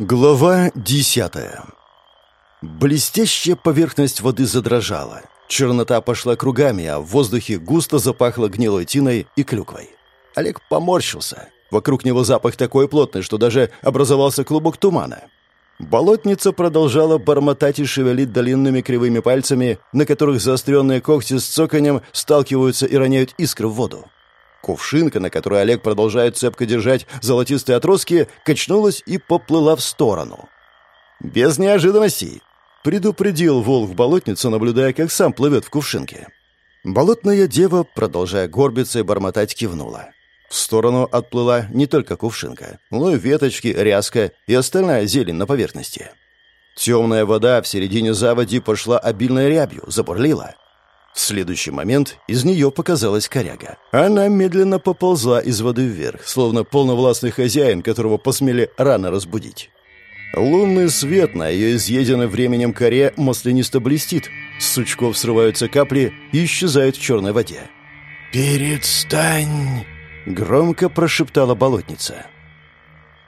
Глава десятая. Блестящая поверхность воды задрожала. Чернота пошла кругами, а в воздухе густо запахло гнилой тиной и клюквой. Олег поморщился. Вокруг него запах такой плотный, что даже образовался клубок тумана. Болотница продолжала бормотать и шевелить длинными кривыми пальцами, на которых заостренные когти с цоканем сталкиваются и роняют искры в воду. Кувшинка, на которой Олег продолжает цепко держать золотистые отростки, качнулась и поплыла в сторону. «Без неожиданностей!» — предупредил волк болотницу, наблюдая, как сам плывет в кувшинке. Болотная дева, продолжая горбиться и бормотать, кивнула. В сторону отплыла не только кувшинка, но и веточки, ряска и остальная зелень на поверхности. Темная вода в середине заводи пошла обильной рябью, забурлила. В следующий момент из нее показалась коряга. Она медленно поползла из воды вверх, словно полновластный хозяин, которого посмели рано разбудить. Лунный свет на ее изъеденной временем коре маслянисто блестит. С сучков срываются капли и исчезают в черной воде. «Перестань!» — громко прошептала болотница.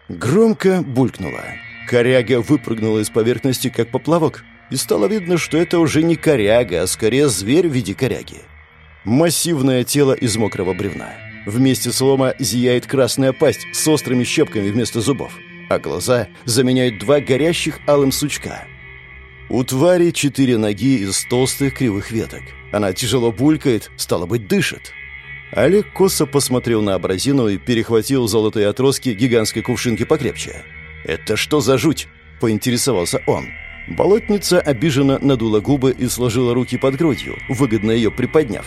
Громко булькнула. Коряга выпрыгнула из поверхности, как поплавок и стало видно, что это уже не коряга, а скорее зверь в виде коряги. Массивное тело из мокрого бревна. Вместе с лома зияет красная пасть с острыми щепками вместо зубов, а глаза заменяют два горящих алым сучка. У твари четыре ноги из толстых кривых веток. Она тяжело булькает, стало быть, дышит. Олег косо посмотрел на абразину и перехватил золотые отростки гигантской кувшинки покрепче. «Это что за жуть?» — поинтересовался он. Болотница обиженно надула губы и сложила руки под грудью, выгодно ее приподняв.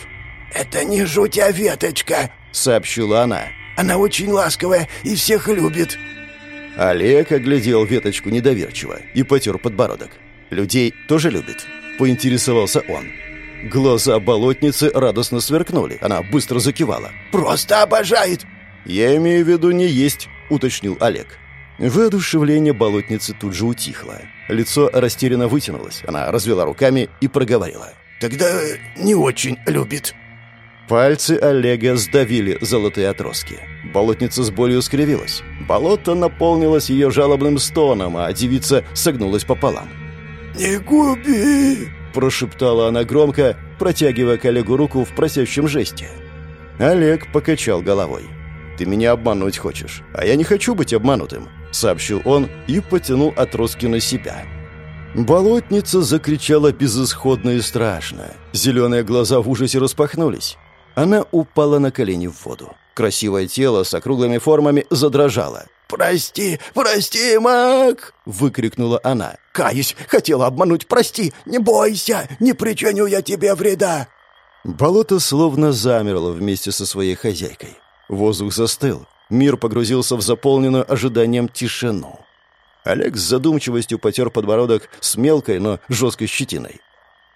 «Это не жуть, а веточка», — сообщила она. «Она очень ласковая и всех любит». Олег оглядел веточку недоверчиво и потер подбородок. «Людей тоже любит?» — поинтересовался он. Глаза болотницы радостно сверкнули. Она быстро закивала. «Просто обожает!» «Я имею в виду не есть», — уточнил Олег. Воодушевление болотницы тут же утихло. Лицо растерянно вытянулось. Она развела руками и проговорила. «Тогда не очень любит». Пальцы Олега сдавили золотые отростки. Болотница с болью скривилась. Болото наполнилось ее жалобным стоном, а девица согнулась пополам. «Не губи!» – прошептала она громко, протягивая к Олегу руку в просящем жесте. Олег покачал головой. «Ты меня обмануть хочешь, а я не хочу быть обманутым сообщил он и потянул отростки на себя. Болотница закричала безысходно и страшно. Зеленые глаза в ужасе распахнулись. Она упала на колени в воду. Красивое тело с округлыми формами задрожало. «Прости, прости, маг!» — выкрикнула она. «Каюсь, хотела обмануть, прости! Не бойся, не причиню я тебе вреда!» Болото словно замерло вместе со своей хозяйкой. Воздух застыл, Мир погрузился в заполненную ожиданием тишину. Олег с задумчивостью потер подбородок с мелкой, но жесткой щетиной.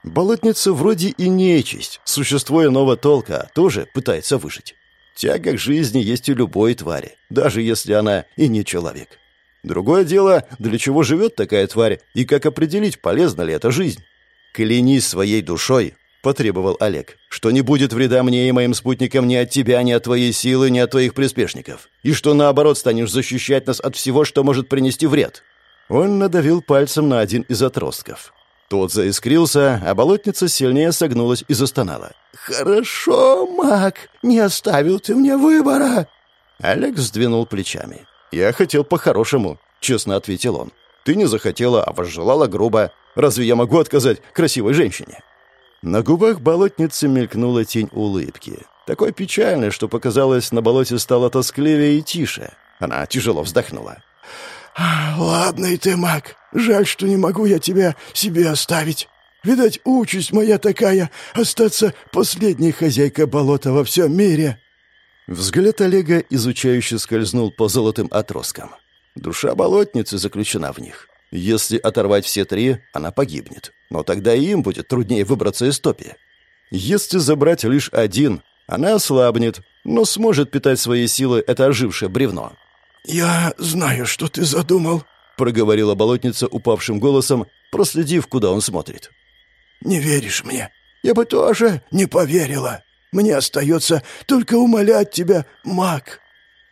Болотница вроде и нечисть, существо иного толка, тоже пытается выжить. Тяга к жизни есть у любой твари, даже если она и не человек. Другое дело, для чего живет такая тварь, и как определить, полезна ли эта жизнь. Клянись своей душой, — потребовал Олег, — что не будет вреда мне и моим спутникам ни от тебя, ни от твоей силы, ни от твоих приспешников, и что, наоборот, станешь защищать нас от всего, что может принести вред». Он надавил пальцем на один из отростков. Тот заискрился, а болотница сильнее согнулась и застонала. «Хорошо, маг, не оставил ты мне выбора!» Олег сдвинул плечами. «Я хотел по-хорошему», — честно ответил он. «Ты не захотела, а возжелала грубо. Разве я могу отказать красивой женщине?» На губах болотницы мелькнула тень улыбки. Такой печальной, что показалось, на болоте стало тоскливее и тише. Она тяжело вздохнула. «Ладно и ты, маг. Жаль, что не могу я тебя себе оставить. Видать, участь моя такая — остаться последней хозяйкой болота во всем мире». Взгляд Олега изучающе скользнул по золотым отросткам. Душа болотницы заключена в них. Если оторвать все три, она погибнет. Но тогда и им будет труднее выбраться из топи. Если забрать лишь один, она ослабнет, но сможет питать свои силы это ожившее бревно. «Я знаю, что ты задумал», — проговорила болотница упавшим голосом, проследив, куда он смотрит. «Не веришь мне? Я бы тоже не поверила. Мне остается только умолять тебя, маг».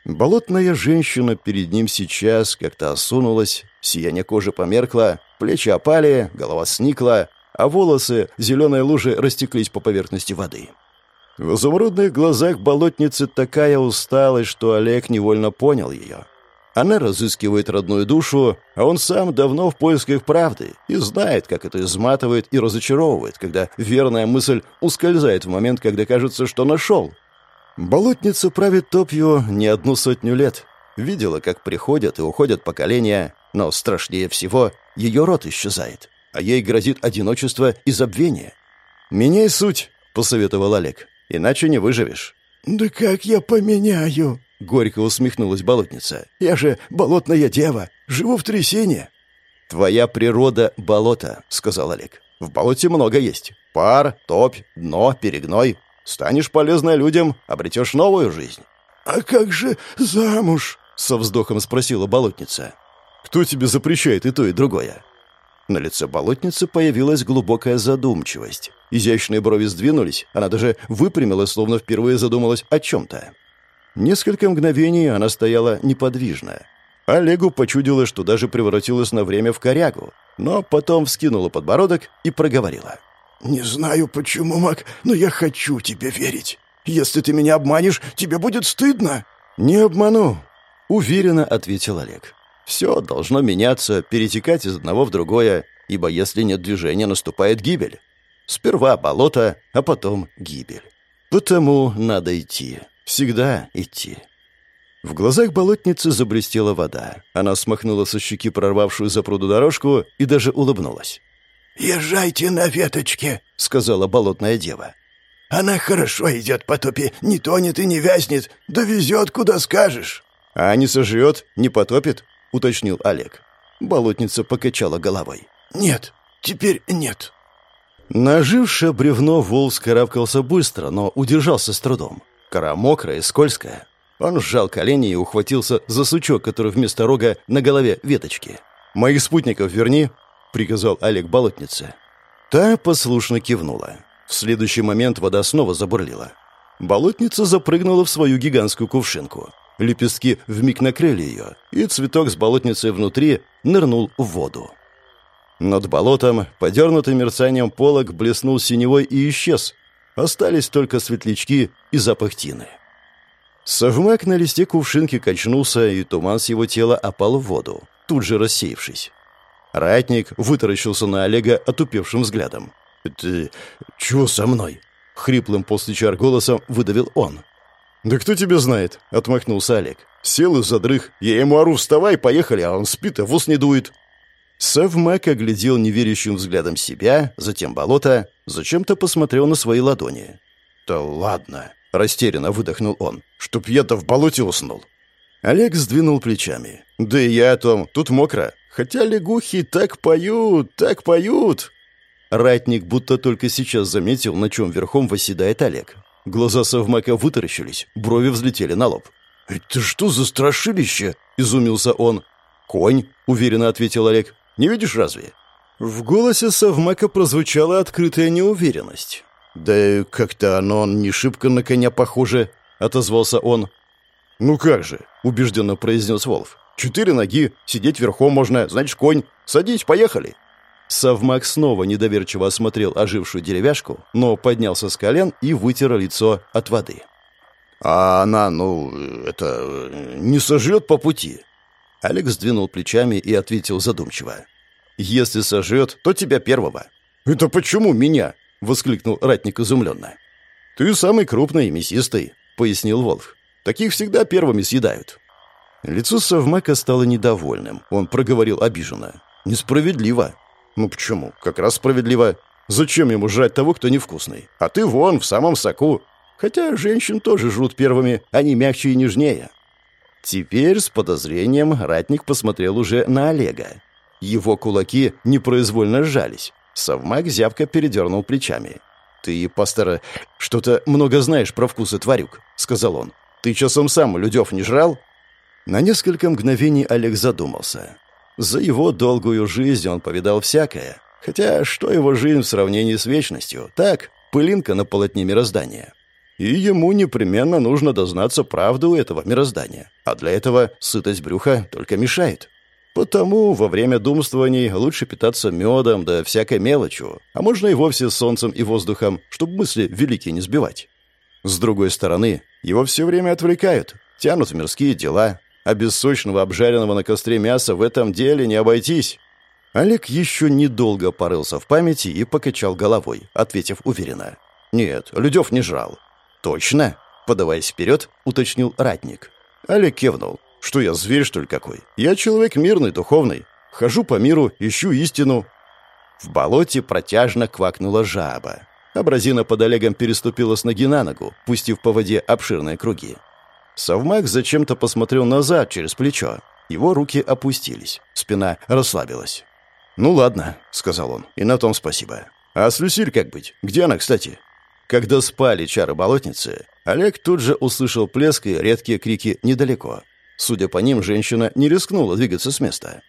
Болотная женщина перед ним сейчас как-то осунулась, сияние кожи померкло, плечи опали, голова сникла, а волосы зеленой лужи растеклись по поверхности воды. В изумрудных глазах болотницы такая усталость, что Олег невольно понял ее. Она разыскивает родную душу, а он сам давно в поисках правды и знает, как это изматывает и разочаровывает, когда верная мысль ускользает в момент, когда кажется, что нашел — Болотница правит топью не одну сотню лет. Видела, как приходят и уходят поколения, но страшнее всего ее род исчезает, а ей грозит одиночество и забвение. «Меняй суть», — посоветовал Олег, — «иначе не выживешь». «Да как я поменяю?» — горько усмехнулась болотница. «Я же болотная дева, живу в трясине». «Твоя природа — болото», — сказал Олег. «В болоте много есть. Пар, топь, дно, перегной. Станешь полезной людям, обретешь новую жизнь». «А как же замуж?» — со вздохом спросила болотница. «Кто тебе запрещает и то, и другое?» На лице болотницы появилась глубокая задумчивость. Изящные брови сдвинулись, она даже выпрямилась, словно впервые задумалась о чем-то. Несколько мгновений она стояла неподвижно. Олегу почудилось, что даже превратилась на время в корягу, но потом вскинула подбородок и проговорила. «Не знаю почему, Мак, но я хочу тебе верить. Если ты меня обманешь, тебе будет стыдно». «Не обману», — уверенно ответил Олег. «Все должно меняться, перетекать из одного в другое, ибо если нет движения, наступает гибель. Сперва болото, а потом гибель. Потому надо идти, всегда идти». В глазах болотницы заблестела вода. Она смахнула со щеки прорвавшую за пруду дорожку и даже улыбнулась. «Езжайте на веточке», — сказала болотная дева. «Она хорошо идет по топе, не тонет и не вязнет, довезет, куда скажешь». «А не сожрет, не потопит?» — уточнил Олег. Болотница покачала головой. «Нет, теперь нет». Нажившее бревно вол скарабкался быстро, но удержался с трудом. Кора мокрая и скользкая. Он сжал колени и ухватился за сучок, который вместо рога на голове веточки. «Моих спутников верни», — приказал Олег болотнице. Та послушно кивнула. В следующий момент вода снова забурлила. Болотница запрыгнула в свою гигантскую кувшинку. Лепестки вмиг накрыли ее, и цветок с болотницей внутри нырнул в воду. Над болотом, подернутый мерцанием полок, блеснул синевой и исчез. Остались только светлячки и запах тины. Совмак на листе кувшинки качнулся, и туман с его тела опал в воду, тут же рассеявшись. Ратник вытаращился на Олега отупевшим взглядом. «Это чего со мной?» — хриплым после чар голосом выдавил он. «Да кто тебя знает?» — отмахнулся Олег. «Сел и задрых. Я ему ору, вставай, поехали, а он спит, а в ус не дует». Савмак оглядел неверящим взглядом себя, затем болото, зачем-то посмотрел на свои ладони. «Да ладно!» — растерянно выдохнул он. «Чтоб я-то в болоте уснул!» Олег сдвинул плечами. «Да и я о том, тут мокро. Хотя лягухи так поют, так поют!» Ратник будто только сейчас заметил, на чем верхом восседает Олег. Глаза совмака вытаращились, брови взлетели на лоб. «Это что за страшилище?» — изумился он. «Конь», — уверенно ответил Олег. «Не видишь разве?» В голосе совмака прозвучала открытая неуверенность. «Да как-то оно не шибко на коня похоже», — отозвался он. «Ну как же», — убежденно произнес Волф. Четыре ноги, сидеть верхом можно, значит, конь. Садись, поехали». Совмак снова недоверчиво осмотрел ожившую деревяшку, но поднялся с колен и вытер лицо от воды. «А она, ну, это... не сожрет по пути?» Алекс сдвинул плечами и ответил задумчиво. «Если сожрет, то тебя первого». «Это почему меня?» — воскликнул ратник изумленно. «Ты самый крупный и мясистый», — пояснил Волф. «Таких всегда первыми съедают». Лицо Совмака стало недовольным. Он проговорил обиженно. «Несправедливо». «Ну почему? Как раз справедливо. Зачем ему жрать того, кто невкусный? А ты вон, в самом соку. Хотя женщин тоже жрут первыми, они мягче и нежнее». Теперь с подозрением ратник посмотрел уже на Олега. Его кулаки непроизвольно сжались. Совмак зябко передернул плечами. «Ты, пастора, что-то много знаешь про вкусы тварюк», — сказал он. «Ты часом сам людев не жрал?» На несколько мгновений Олег задумался. За его долгую жизнь он повидал всякое. Хотя что его жизнь в сравнении с вечностью? Так, пылинка на полотне мироздания. и ему непременно нужно дознаться правду этого мироздания. А для этого сытость брюха только мешает. Потому во время думствований лучше питаться медом да всякой мелочью, а можно и вовсе солнцем и воздухом, чтобы мысли великие не сбивать. С другой стороны, его все время отвлекают, тянут в мирские дела, а без сочного обжаренного на костре мяса в этом деле не обойтись. Олег еще недолго порылся в памяти и покачал головой, ответив уверенно. «Нет, Людев не жрал». «Точно?» — подаваясь вперед, уточнил ратник. Олег кивнул. «Что я, зверь, что ли, какой? Я человек мирный, духовный. Хожу по миру, ищу истину». В болоте протяжно квакнула жаба. Абразина под Олегом переступила с ноги на ногу, пустив по воде обширные круги. Совмак зачем-то посмотрел назад через плечо. Его руки опустились, спина расслабилась. «Ну ладно», — сказал он, — «и на том спасибо. А с Люсиль как быть? Где она, кстати?» Когда спали чары болотницы, Олег тут же услышал плеск и редкие крики недалеко. Судя по ним, женщина не рискнула двигаться с места.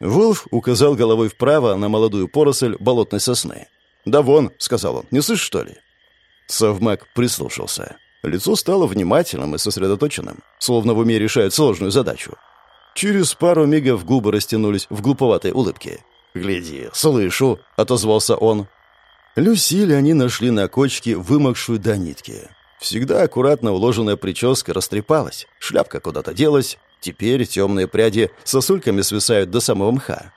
Волф указал головой вправо на молодую поросль болотной сосны. «Да вон», — сказал он, — «не слышишь, что ли?» Совмак прислушался. Лицо стало внимательным и сосредоточенным, словно в уме решает сложную задачу. Через пару мигов губы растянулись в глуповатой улыбке. «Гляди, слышу», — отозвался он. Люсиль они нашли на кочке, вымокшую до нитки. Всегда аккуратно уложенная прическа растрепалась, шляпка куда-то делась, теперь темные пряди сосульками свисают до самого мха.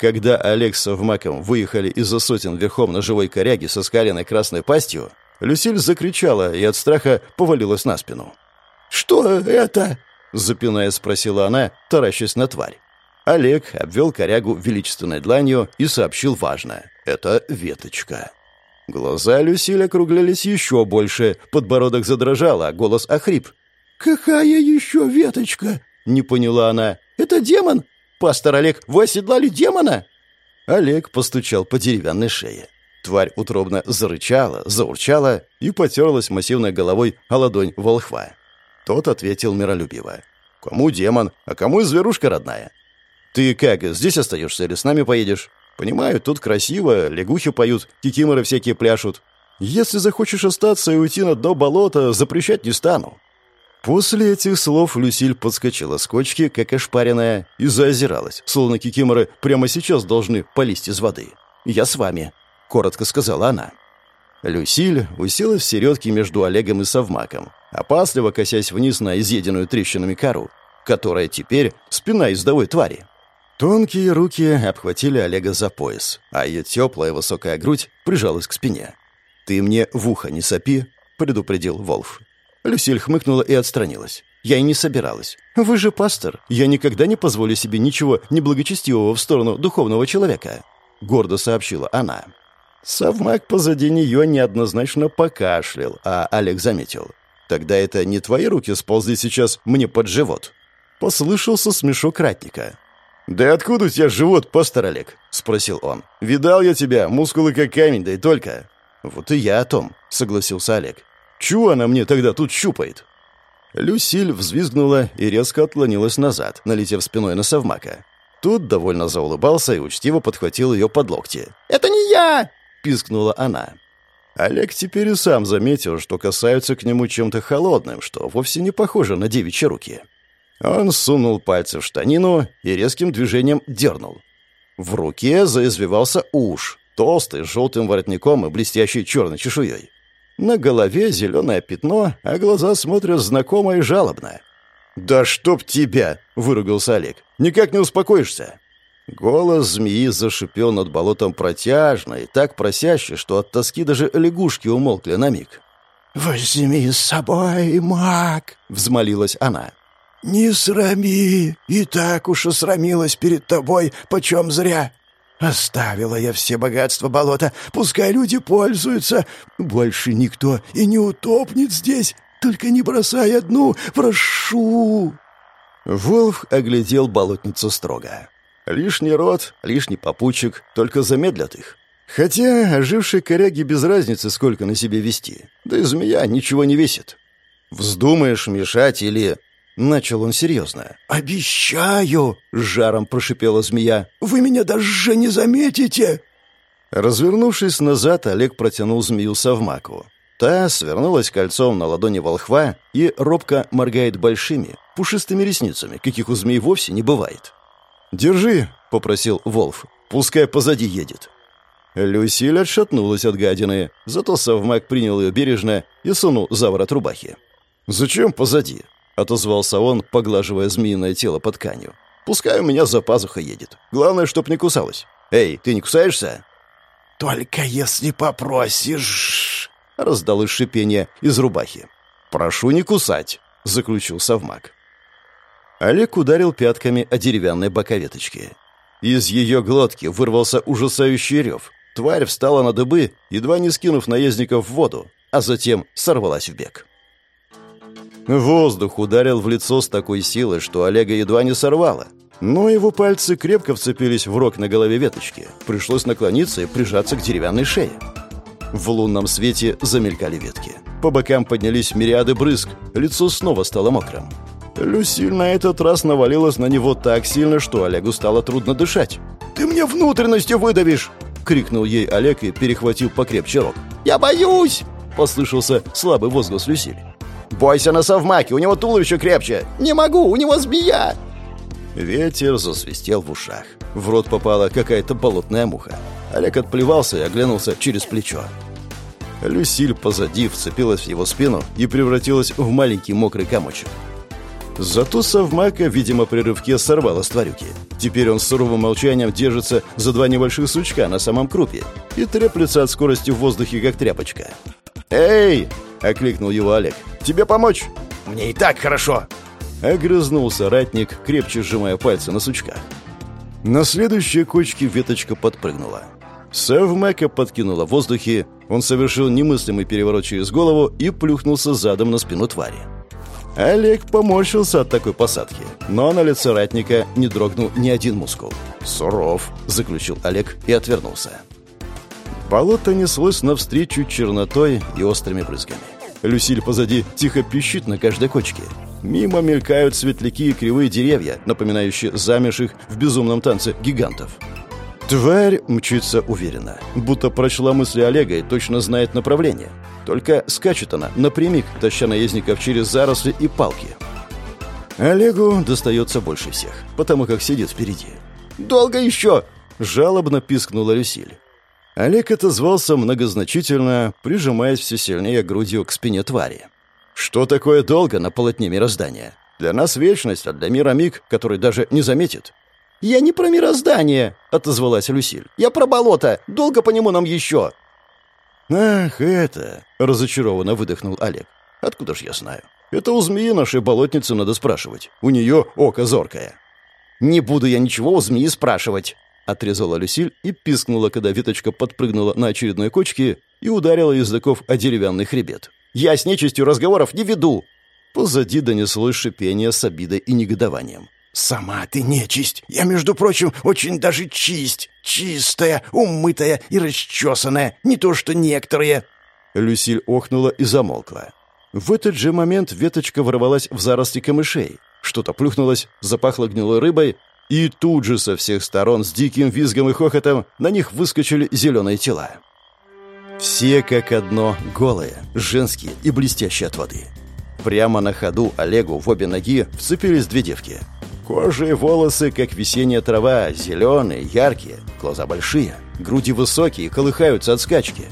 Когда Олег с Совмаком выехали из-за сотен верхом на живой коряге со скаленной красной пастью, Люсиль закричала и от страха повалилась на спину. «Что это?» — запинаясь, спросила она, таращась на тварь. Олег обвел корягу величественной дланью и сообщил важно. «Это веточка». Глаза Люсиль округлялись еще больше, подбородок задрожал, а голос охрип. «Какая еще веточка?» — не поняла она. «Это демон? Пастор Олег, вы оседлали демона?» Олег постучал по деревянной шее. Тварь утробно зарычала, заурчала и потерлась массивной головой о ладонь волхва. Тот ответил миролюбиво. «Кому демон, а кому зверушка родная? Ты как, здесь остаешься или с нами поедешь? Понимаю, тут красиво, лягухи поют, кикиморы всякие пляшут. Если захочешь остаться и уйти на дно болота, запрещать не стану». После этих слов Люсиль подскочила с кочки, как ошпаренная, и заозиралась, словно кикиморы прямо сейчас должны полезть из воды. «Я с вами», — коротко сказала она. Люсиль уселась в середке между Олегом и Совмаком, опасливо косясь вниз на изъеденную трещинами кору, которая теперь спина издовой твари. Тонкие руки обхватили Олега за пояс, а ее теплая высокая грудь прижалась к спине. «Ты мне в ухо не сопи», — предупредил Волф. Люсиль хмыкнула и отстранилась. «Я и не собиралась. Вы же пастор. Я никогда не позволю себе ничего неблагочестивого в сторону духовного человека», — гордо сообщила она. Совмак позади нее неоднозначно покашлял, а Олег заметил. «Тогда это не твои руки сползли сейчас мне под живот?» Послышался смешок ратника. «Да откуда у тебя живот, пастор Олег?» — спросил он. «Видал я тебя, мускулы как камень, да и только». «Вот и я о том», — согласился Олег. «Чего она мне тогда тут щупает?» Люсиль взвизгнула и резко отклонилась назад, налетев спиной на совмака. Тут довольно заулыбался и учтиво подхватил ее под локти. «Это не я!» Пискнула она. Олег теперь и сам заметил, что касаются к нему чем-то холодным, что вовсе не похоже на девичьи руки. Он сунул пальцы в штанину и резким движением дернул. В руке заизвивался уж, толстый, с желтым воротником и блестящей черной чешуей. На голове зеленое пятно, а глаза смотрят знакомо и жалобно. «Да чтоб тебя!» — выругался Олег. «Никак не успокоишься!» Голос змеи зашипел над болотом протяжно и так просяще, что от тоски даже лягушки умолкли на миг. «Возьми с собой, маг!» — взмолилась она. «Не срами! И так уж осрамилась перед тобой, почем зря! Оставила я все богатства болота, пускай люди пользуются. Больше никто и не утопнет здесь, только не бросай одну, прошу!» Волф оглядел болотницу строго. Лишний рот, лишний попутчик, только замедлят их. Хотя ожившей коряги без разницы, сколько на себе вести. Да и змея ничего не весит. Вздумаешь мешать или... Начал он серьезно. «Обещаю!» — жаром прошипела змея. «Вы меня даже не заметите!» Развернувшись назад, Олег протянул змею совмаку. Та свернулась кольцом на ладони волхва и робко моргает большими, пушистыми ресницами, каких у змей вовсе не бывает. «Держи», — попросил Волф, — «пускай позади едет». Люсиль отшатнулась от гадины, зато совмак принял ее бережно и сунул за ворот рубахи. «Зачем позади?» — отозвался он, поглаживая змеиное тело под тканью. «Пускай у меня за пазухой едет. Главное, чтоб не кусалась. Эй, ты не кусаешься?» «Только если попросишь...» — раздалось шипение из рубахи. «Прошу не кусать», — заключил совмак. Олег ударил пятками о деревянной боковеточке. Из ее глотки вырвался ужасающий рев. Тварь встала на дыбы, едва не скинув наездников в воду, а затем сорвалась в бег. Воздух ударил в лицо с такой силой, что Олега едва не сорвало. Но его пальцы крепко вцепились в рог на голове веточки. Пришлось наклониться и прижаться к деревянной шее. В лунном свете замелькали ветки. По бокам поднялись мириады брызг. Лицо снова стало мокрым. Люсиль на этот раз навалилась на него так сильно, что Олегу стало трудно дышать. «Ты мне внутренностью выдавишь!» — крикнул ей Олег и перехватил покрепче рог. «Я боюсь!» — послышался слабый возглас Люсиль. «Бойся на совмаке, у него туловище крепче!» «Не могу, у него змея!» Ветер засвистел в ушах. В рот попала какая-то болотная муха. Олег отплевался и оглянулся через плечо. Люсиль позади вцепилась в его спину и превратилась в маленький мокрый комочек. Зато совмака, видимо, при рывке сорвала с тварюки. Теперь он с суровым молчанием держится за два небольших сучка на самом крупе и треплется от скорости в воздухе, как тряпочка. «Эй!» — окликнул его Олег. «Тебе помочь?» «Мне и так хорошо!» Огрызнулся ратник, крепче сжимая пальцы на сучках. На следующей кочке веточка подпрыгнула. Севмека подкинула в воздухе, он совершил немыслимый переворот через голову и плюхнулся задом на спину твари. Олег поморщился от такой посадки, но на лице ратника не дрогнул ни один мускул. «Суров», — заключил Олег и отвернулся. Болото неслось навстречу чернотой и острыми брызгами. Люсиль позади тихо пищит на каждой кочке. Мимо мелькают светляки и кривые деревья, напоминающие замерших в безумном танце гигантов. Тварь мчится уверенно, будто прочла мысли Олега и точно знает направление. Только скачет она напрямик, таща наездников через заросли и палки. Олегу достается больше всех, потому как сидит впереди. «Долго еще!» — жалобно пискнула Люсиль. Олег отозвался многозначительно, прижимаясь все сильнее грудью к спине твари. «Что такое долго на полотне мироздания? Для нас вечность, а для мира миг, который даже не заметит. «Я не про мироздание», — отозвалась Люсиль. «Я про болото. Долго по нему нам еще». «Ах, это...» — разочарованно выдохнул Олег. «Откуда ж я знаю? Это у змеи нашей болотницы надо спрашивать. У нее око зоркое». «Не буду я ничего у змеи спрашивать», — отрезала Люсиль и пискнула, когда веточка подпрыгнула на очередной кочке и ударила языков о деревянный хребет. «Я с нечистью разговоров не веду!» Позади донеслось шипение с обидой и негодованием. «Сама ты нечисть. Я, между прочим, очень даже чисть. Чистая, умытая и расчесанная. Не то что некоторые». Люсиль охнула и замолкла. В этот же момент веточка ворвалась в заросли камышей. Что-то плюхнулось, запахло гнилой рыбой, и тут же со всех сторон с диким визгом и хохотом на них выскочили зеленые тела. Все как одно голые, женские и блестящие от воды. Прямо на ходу Олегу в обе ноги вцепились две девки — Кожа и волосы, как весенняя трава, зеленые, яркие, глаза большие, груди высокие, колыхаются от скачки.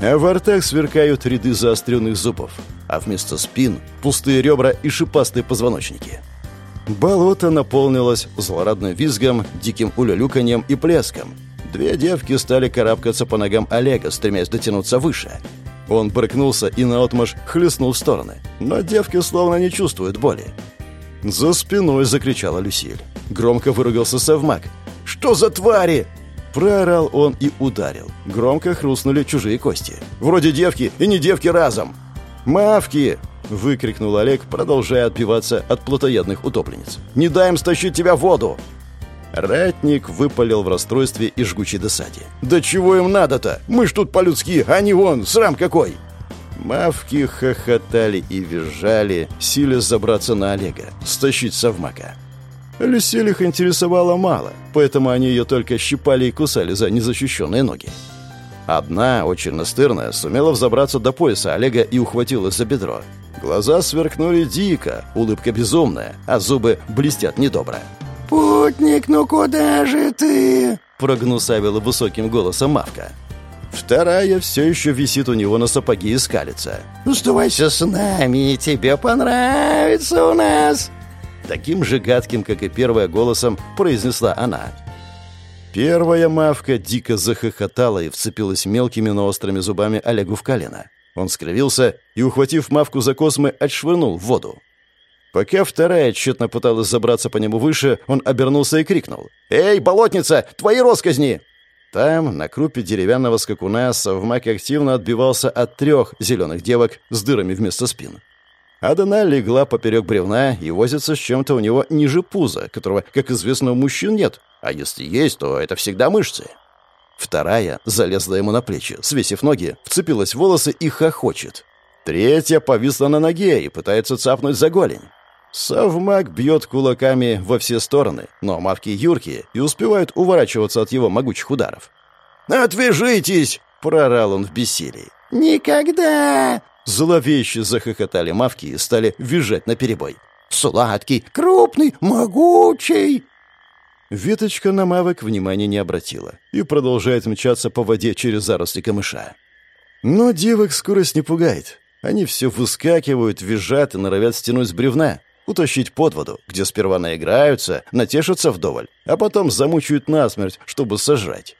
А в ртах сверкают ряды заостренных зубов, а вместо спин — пустые ребра и шипастые позвоночники. Болото наполнилось злорадным визгом, диким улюлюканьем и плеском. Две девки стали карабкаться по ногам Олега, стремясь дотянуться выше. Он брыкнулся и наотмашь хлестнул в стороны, но девки словно не чувствуют боли. За спиной закричала Люсиль. Громко выругался совмак. «Что за твари?» Проорал он и ударил. Громко хрустнули чужие кости. «Вроде девки и не девки разом!» «Мавки!» — выкрикнул Олег, продолжая отбиваться от плотоядных утопленниц. «Не дай им стащить тебя в воду!» Ратник выпалил в расстройстве и жгучей досаде. «Да чего им надо-то? Мы ж тут по-людски, а не вон, срам какой!» Мавки хохотали и визжали, силясь забраться на Олега, стащить совмака. Люсиль их интересовало мало, поэтому они ее только щипали и кусали за незащищенные ноги. Одна, очень настырная, сумела взобраться до пояса Олега и ухватилась за бедро. Глаза сверкнули дико, улыбка безумная, а зубы блестят недобро. «Путник, ну куда же ты?» прогнусавила высоким голосом Мавка. Вторая все еще висит у него на сапоге и скалится. «Оставайся с нами, тебе понравится у нас!» Таким же гадким, как и первая голосом, произнесла она. Первая мавка дико захохотала и вцепилась мелкими, но острыми зубами Олегу в колено. Он скривился и, ухватив мавку за космы, отшвырнул в воду. Пока вторая тщетно пыталась забраться по нему выше, он обернулся и крикнул. «Эй, болотница, твои росказни!» Там, на крупе деревянного скакуна, совмак активно отбивался от трех зеленых девок с дырами вместо спин. Адана легла поперек бревна и возится с чем-то у него ниже пуза, которого, как известно, у мужчин нет, а если есть, то это всегда мышцы. Вторая залезла ему на плечи, свесив ноги, вцепилась в волосы и хохочет. Третья повисла на ноге и пытается цапнуть за голень. Совмак бьет кулаками во все стороны, но мавки юркие и успевают уворачиваться от его могучих ударов. «Отвяжитесь!» — прорал он в бессилии. «Никогда!» — зловеще захохотали мавки и стали визжать наперебой. «Сладкий, крупный, могучий!» Веточка на мавок внимания не обратила и продолжает мчаться по воде через заросли камыша. Но девок скорость не пугает. Они все выскакивают, визжат и норовят стянуть с бревна, утащить под воду, где сперва наиграются, натешатся вдоволь, а потом замучают насмерть, чтобы сожрать.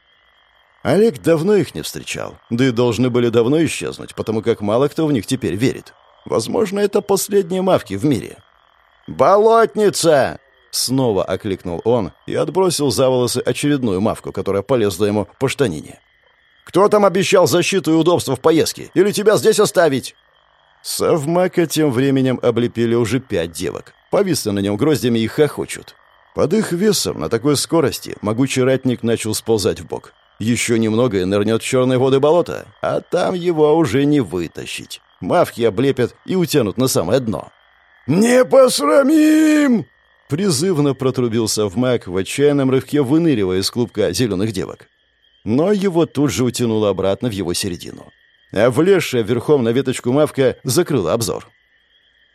Олег давно их не встречал, да и должны были давно исчезнуть, потому как мало кто в них теперь верит. Возможно, это последние мавки в мире. «Болотница!» Снова окликнул он и отбросил за волосы очередную мавку, которая полезла ему по штанине. «Кто там обещал защиту и удобство в поездке? Или тебя здесь оставить?» Совмака тем временем облепили уже пять девок. Повисли на нем гроздями и хохочут. Под их весом на такой скорости могучий ратник начал сползать в бок. Еще немного и нырнет в черные воды болота, а там его уже не вытащить. Мавки облепят и утянут на самое дно. «Не посрамим!» Призывно протрубился в маг в отчаянном рывке, выныривая из клубка зеленых девок. Но его тут же утянуло обратно в его середину а влезшая верхом на веточку мавка закрыла обзор.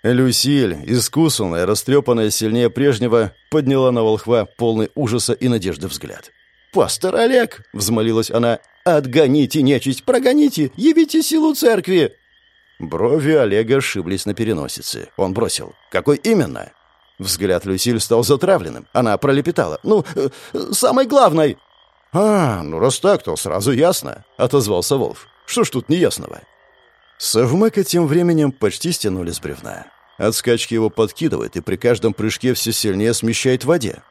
Люсиль, искусанная, растрепанная сильнее прежнего, подняла на волхва полный ужаса и надежды взгляд. «Пастор Олег!» — взмолилась она. «Отгоните нечисть, прогоните, явите силу церкви!» Брови Олега сшиблись на переносице. Он бросил. «Какой именно?» Взгляд Люсиль стал затравленным. Она пролепетала. «Ну, э, самой главной!» «А, ну раз так, то сразу ясно», — отозвался Волф. Что ж тут неясного? Совмака тем временем почти стянули с бревна. От скачки его подкидывает и при каждом прыжке все сильнее смещает в воде.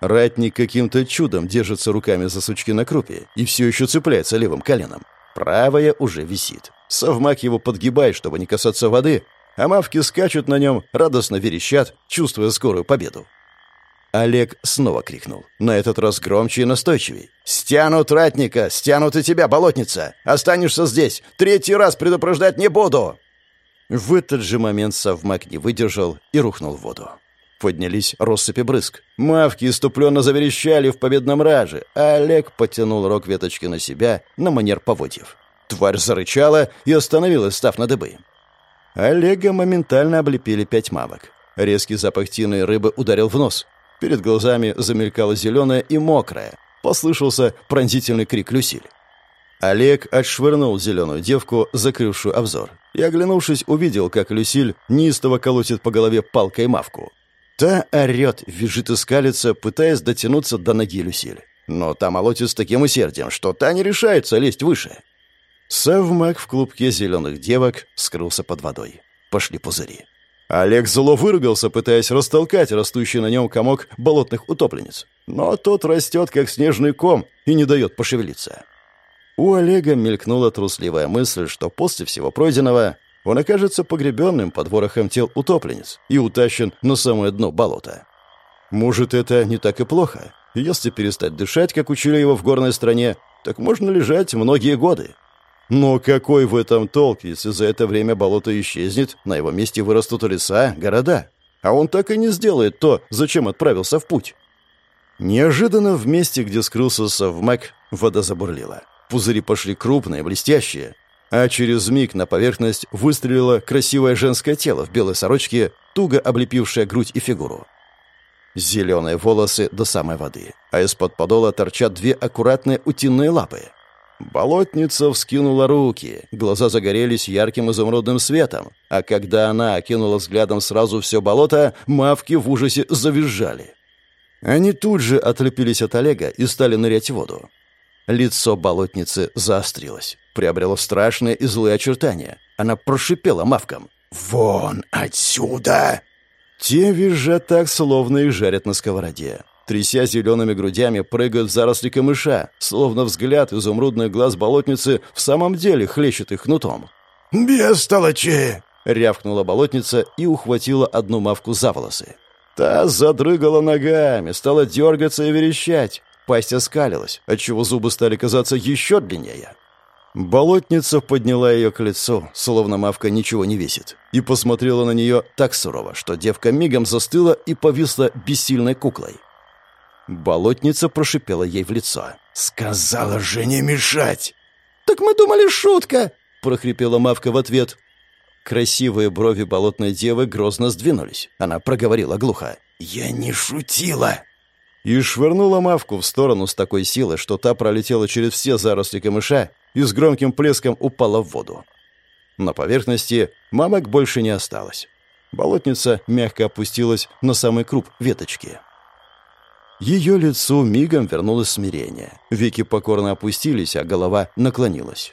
Ратник каким-то чудом держится руками за сучки на крупе и все еще цепляется левым коленом. Правая уже висит. Совмак его подгибает, чтобы не касаться воды, а мавки скачут на нем, радостно верещат, чувствуя скорую победу. Олег снова крикнул. На этот раз громче и настойчивей. «Стянут ратника! Стянут и тебя, болотница! Останешься здесь! Третий раз предупреждать не буду!» В этот же момент совмак не выдержал и рухнул в воду. Поднялись россыпи брызг. Мавки иступленно заверещали в победном раже, а Олег потянул рог веточки на себя на манер поводьев. Тварь зарычала и остановилась, став на дыбы. Олега моментально облепили пять мавок. Резкий запах тины рыбы ударил в нос. Перед глазами замелькало зеленое и мокрое. Послышался пронзительный крик Люсиль. Олег отшвырнул зеленую девку, закрывшую обзор, и, оглянувшись, увидел, как Люсиль неистово колотит по голове палкой мавку. Та орет, визжит и скалится, пытаясь дотянуться до ноги Люсиль. Но та молотит с таким усердием, что та не решается лезть выше. Савмак в клубке зеленых девок скрылся под водой. Пошли пузыри. Олег зло выругался, пытаясь растолкать растущий на нем комок болотных утопленниц. Но тот растет, как снежный ком, и не дает пошевелиться. У Олега мелькнула трусливая мысль, что после всего пройденного он окажется погребенным под ворохом тел утопленниц и утащен на самое дно болота. Может, это не так и плохо. Если перестать дышать, как учили его в горной стране, так можно лежать многие годы. Но какой в этом толк, если за это время болото исчезнет, на его месте вырастут леса, города? А он так и не сделает то, зачем отправился в путь. Неожиданно в месте, где скрылся совмак, вода забурлила. Пузыри пошли крупные, блестящие. А через миг на поверхность выстрелило красивое женское тело в белой сорочке, туго облепившее грудь и фигуру. Зеленые волосы до самой воды, а из-под подола торчат две аккуратные утиные лапы. Болотница вскинула руки, глаза загорелись ярким изумрудным светом, а когда она окинула взглядом сразу все болото, мавки в ужасе завизжали. Они тут же отлепились от Олега и стали нырять в воду. Лицо болотницы заострилось, приобрело страшные и злые очертания. Она прошипела мавкам. «Вон отсюда!» Те визжат так, словно их жарят на сковороде. Тряся зелеными грудями, прыгают в заросли камыша, словно взгляд изумрудных глаз болотницы в самом деле хлещет их кнутом. «Бестолочи!» — рявкнула болотница и ухватила одну мавку за волосы. Та задрыгала ногами, стала дергаться и верещать. Пасть оскалилась, отчего зубы стали казаться еще длиннее. Болотница подняла ее к лицу, словно мавка ничего не весит, и посмотрела на нее так сурово, что девка мигом застыла и повисла бессильной куклой. Болотница прошипела ей в лицо. «Сказала же не мешать!» «Так мы думали, шутка!» — прохрипела Мавка в ответ. Красивые брови болотной девы грозно сдвинулись. Она проговорила глухо. «Я не шутила!» и швырнула мавку в сторону с такой силой, что та пролетела через все заросли камыша и с громким плеском упала в воду. На поверхности мамок больше не осталось. Болотница мягко опустилась на самый круп веточки. Ее лицу мигом вернулось смирение. Веки покорно опустились, а голова наклонилась.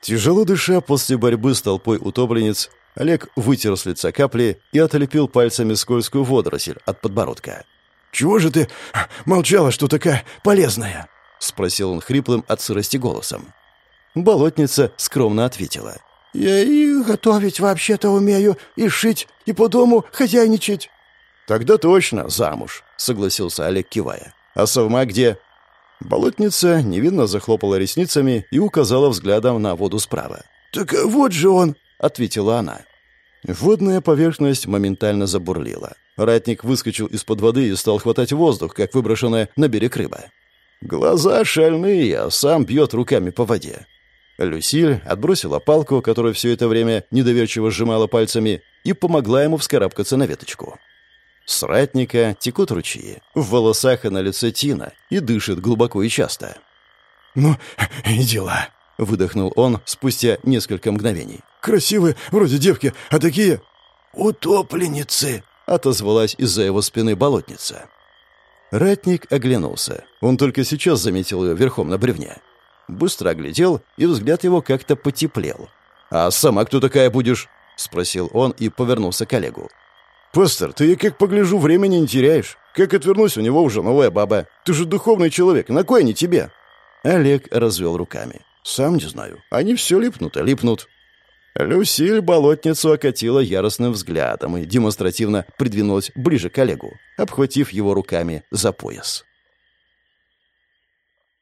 Тяжело дыша после борьбы с толпой утопленниц, Олег вытер с лица капли и отлепил пальцами скользкую водоросль от подбородка. «Чего же ты молчала, что такая полезная?» — спросил он хриплым от сырости голосом. Болотница скромно ответила. «Я и готовить вообще-то умею, и шить, и по дому хозяйничать». «Тогда точно замуж», — согласился Олег, кивая. «А совма где?» Болотница невинно захлопала ресницами и указала взглядом на воду справа. «Так вот же он!» — ответила она. Водная поверхность моментально забурлила. Ратник выскочил из-под воды и стал хватать воздух, как выброшенная на берег рыба. Глаза шальные, а сам бьет руками по воде. Люсиль отбросила палку, которую все это время недоверчиво сжимала пальцами, и помогла ему вскарабкаться на веточку. С ратника текут ручьи, в волосах и на лице Тина, и дышит глубоко и часто. «Ну, и дела», — выдохнул он спустя несколько мгновений. «Красивые, вроде девки, а такие...» «Утопленницы», отозвалась из-за его спины болотница. Ратник оглянулся. Он только сейчас заметил ее верхом на бревне. Быстро оглядел, и взгляд его как-то потеплел. «А сама кто такая будешь?» — спросил он и повернулся к Олегу. «Пастор, ты, как погляжу, времени не теряешь. Как отвернусь, у него уже новая баба. Ты же духовный человек, на кой они тебе?» Олег развел руками. «Сам не знаю. Они все липнут, а липнут. Люсиль болотницу окатила яростным взглядом и демонстративно придвинулась ближе к Олегу, обхватив его руками за пояс.